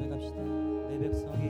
고백합시다. 내 백성이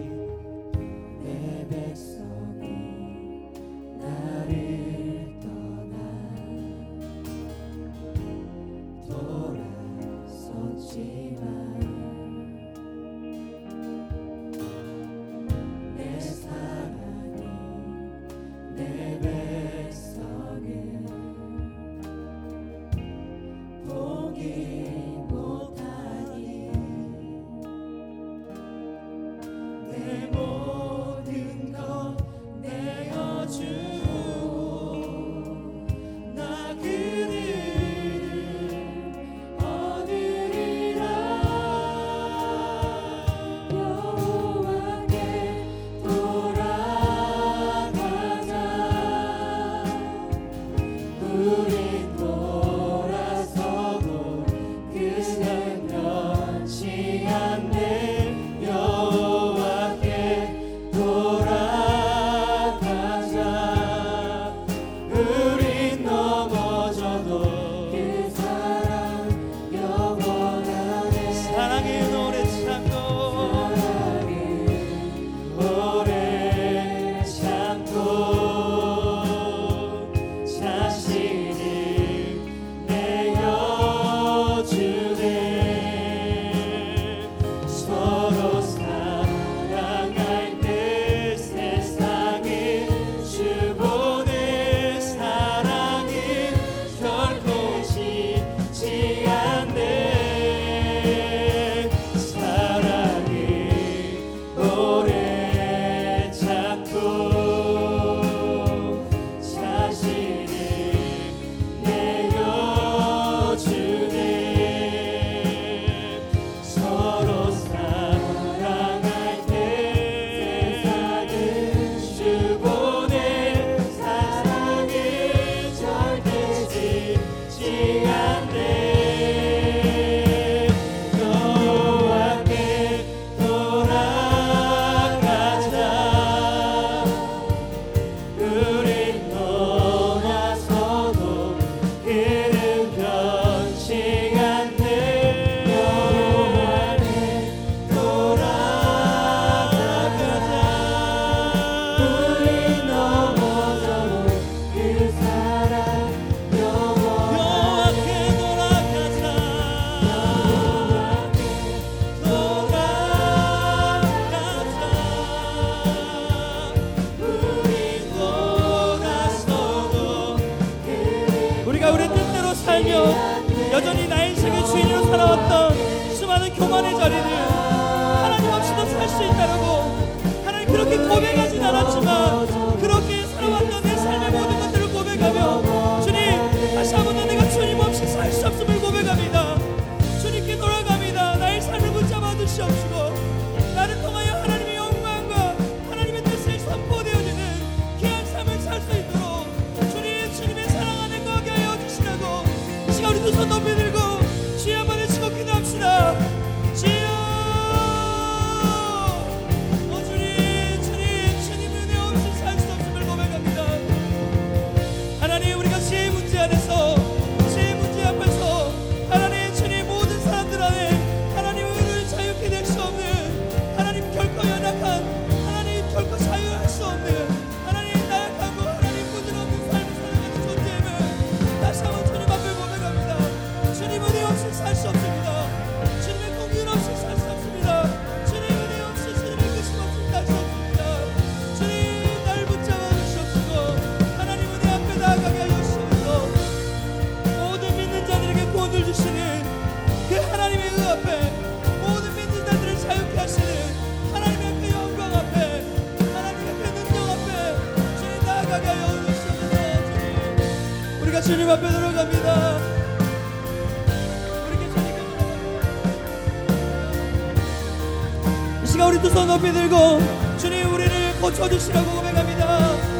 주님 우리를 고쳐주시라고 고백합니다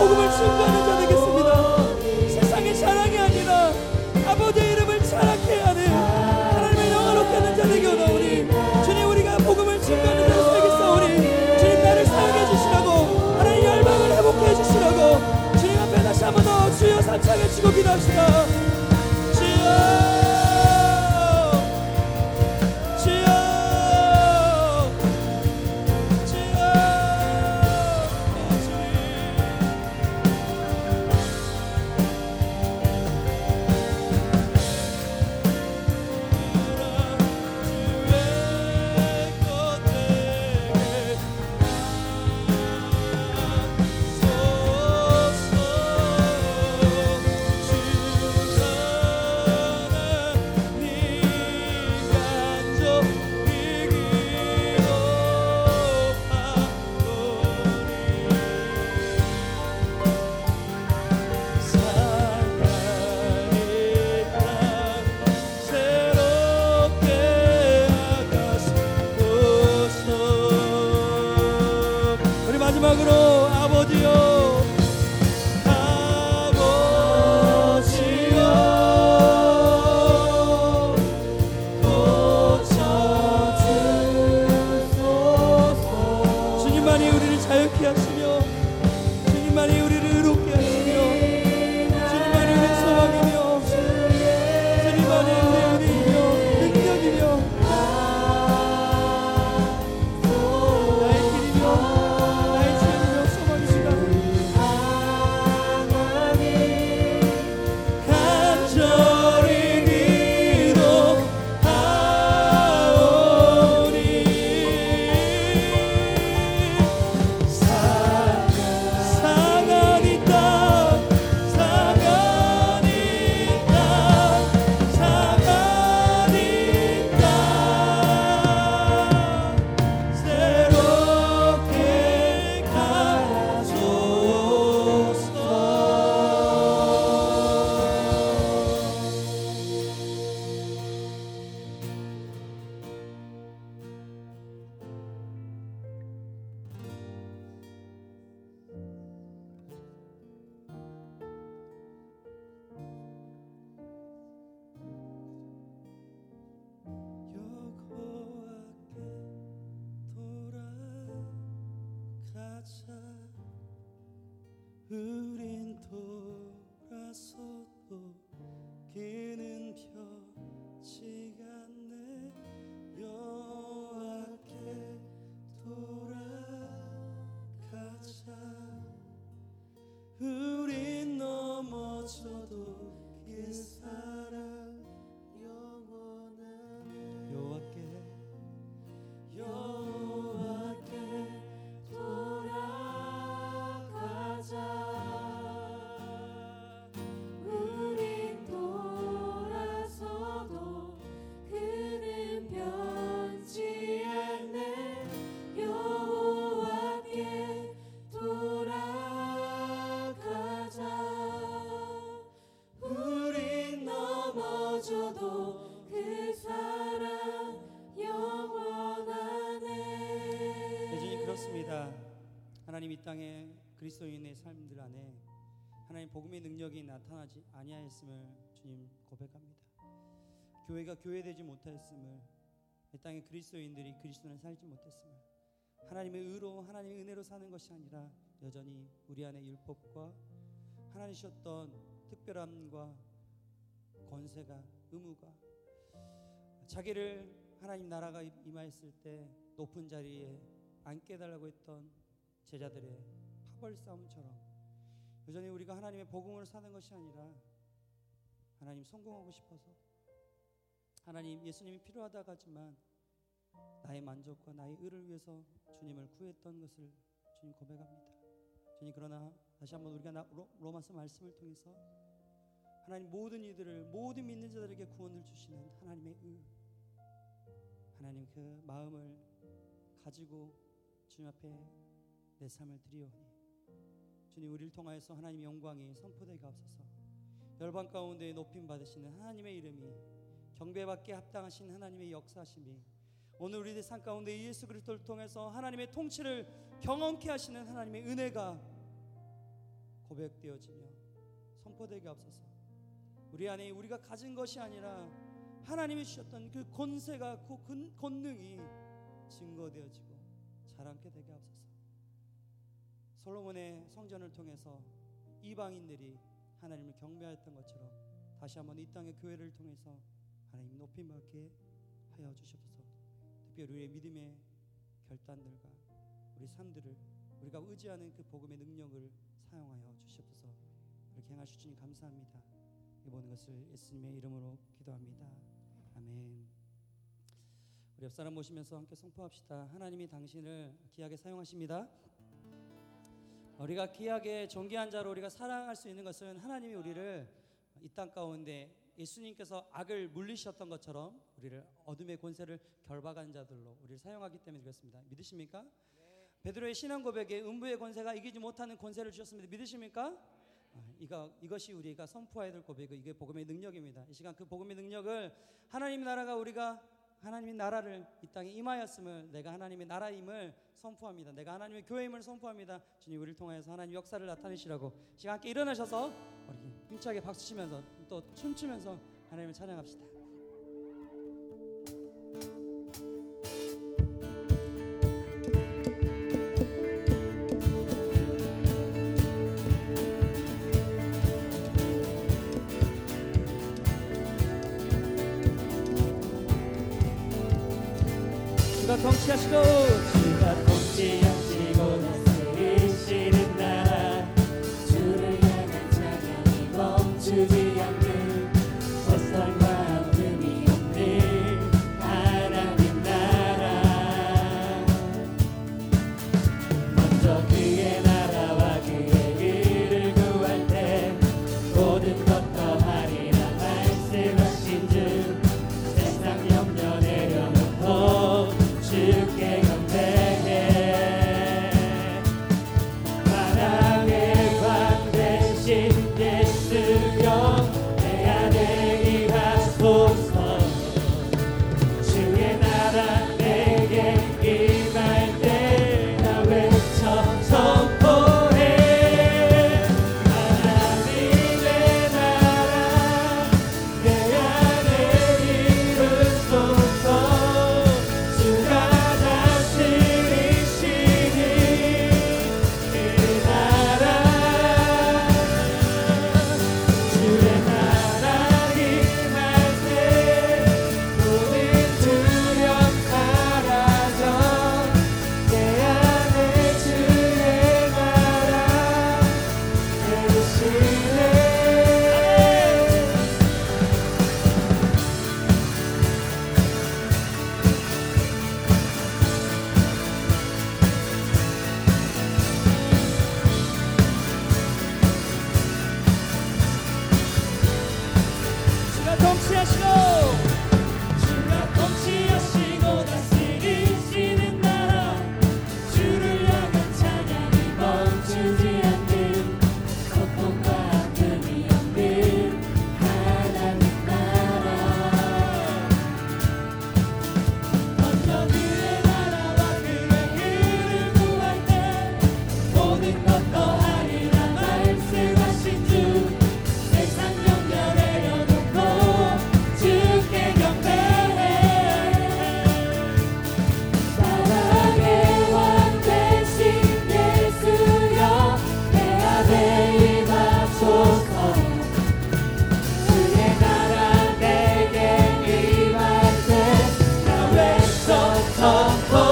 Oğlum hepsinden 주 우 하나님 복음의 능력이 나타나지 아니하였음을 주님 고백합니다. 교회가 교회되지 못하였음을 이 땅에 그리스도인들이 그리스도를 살지 못했음을 하나님의 의로 하나님의 은혜로 사는 것이 아니라 여전히 우리 안에 율법과 하나님 주셨던 특별함과 권세가 의무가 자기를 하나님 나라가 임하였을 때 높은 자리에 앉게 해달라고 했던 제자들의 파벌 싸움처럼 여전히 우리가 하나님의 복음으로 사는 것이 아니라 하나님 성공하고 싶어서 하나님 예수님이 필요하다고 하지만 나의 만족과 나의 의를 위해서 주님을 구했던 것을 주님 고백합니다. 주님 그러나 다시 한번 우리가 로마서 말씀을 통해서 하나님 모든 이들을 모든 믿는 자들에게 구원을 주시는 하나님의 의 하나님 그 마음을 가지고 주님 앞에 내 삶을 드리오니 주님 우리를 통하여서 하나님의 영광이 선포되게 하옵소서. 열방 가운데 높임 받으시는 하나님의 이름이 경배받게 합당하신 하나님의 역사심이 오늘 우리들 삶 가운데 예수 그리스도를 통해서 하나님의 통치를 경험케 하시는 하나님의 은혜가 고백되어지며 선포되게 앞서서. 우리 안에 우리가 가진 것이 아니라 하나님이 주셨던 그 권세가 그 권- 권능이 증거되어지고 자랑케 되게 앞서서 솔로몬의 성전을 통해서 이방인들이 하나님을 경배했던 것처럼 다시 한번 이 땅의 교회를 통해서 하나님 높임 받게 하여 주시옵소서. 특별히 우리의 믿음의 결단들과 우리 삶들을 우리가 의지하는 그 복음의 능력을 사용하여 주시옵소서. 그렇게 행하실 주님 감사합니다. 이 모든 것을 예수님의 이름으로 기도합니다. 아멘. 우리 옆 사람 모시면서 함께 선포합시다. 하나님이 당신을 귀하게 사용하십니다. 우리가 귀하게 존귀한 자로 우리가 사랑할 수 있는 것은 하나님이 우리를 이 땅 가운데 예수님께서 악을 물리셨던 것처럼 우리를 어둠의 권세를 결박한 자들로 우리를 사용하기 때문에 그렇습니다. 믿으십니까? 베드로의 신앙 고백에 음부의 권세가 이기지 못하는 권세를 주셨습니다. 믿으십니까? 아, 이거 이것이 우리가 선포해야 될 고백이고 이게 복음의 능력입니다. 이 시간 그 복음의 능력을 하나님 나라가 우리가 하나님의 나라를 이 땅에 임하였음을 내가 하나님의 나라임을 선포합니다. 내가 하나님의 교회임을 선포합니다. 주님 우리를 통하여서 하나님 역사를 나타내시라고 시간 함께 일어나셔서 우리 힘차게 박수 치면서 또 춤추면서 하나님을 찬양합시다. 주가 só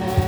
하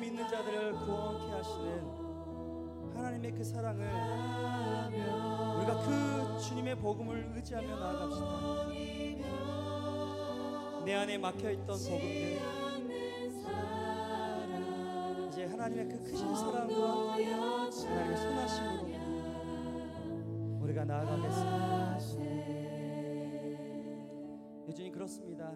믿는 자들을 구원케 하시는 하나님의 그 사랑을 우리가 그 주님의 복음을 의지하며 나아갑시다. 내 안에 막혀 있던 복음들 이제 하나님의 그 크신 사랑과 하나님의 선하심으로 우리가 나아가겠습니다. 여전히 그렇습니다.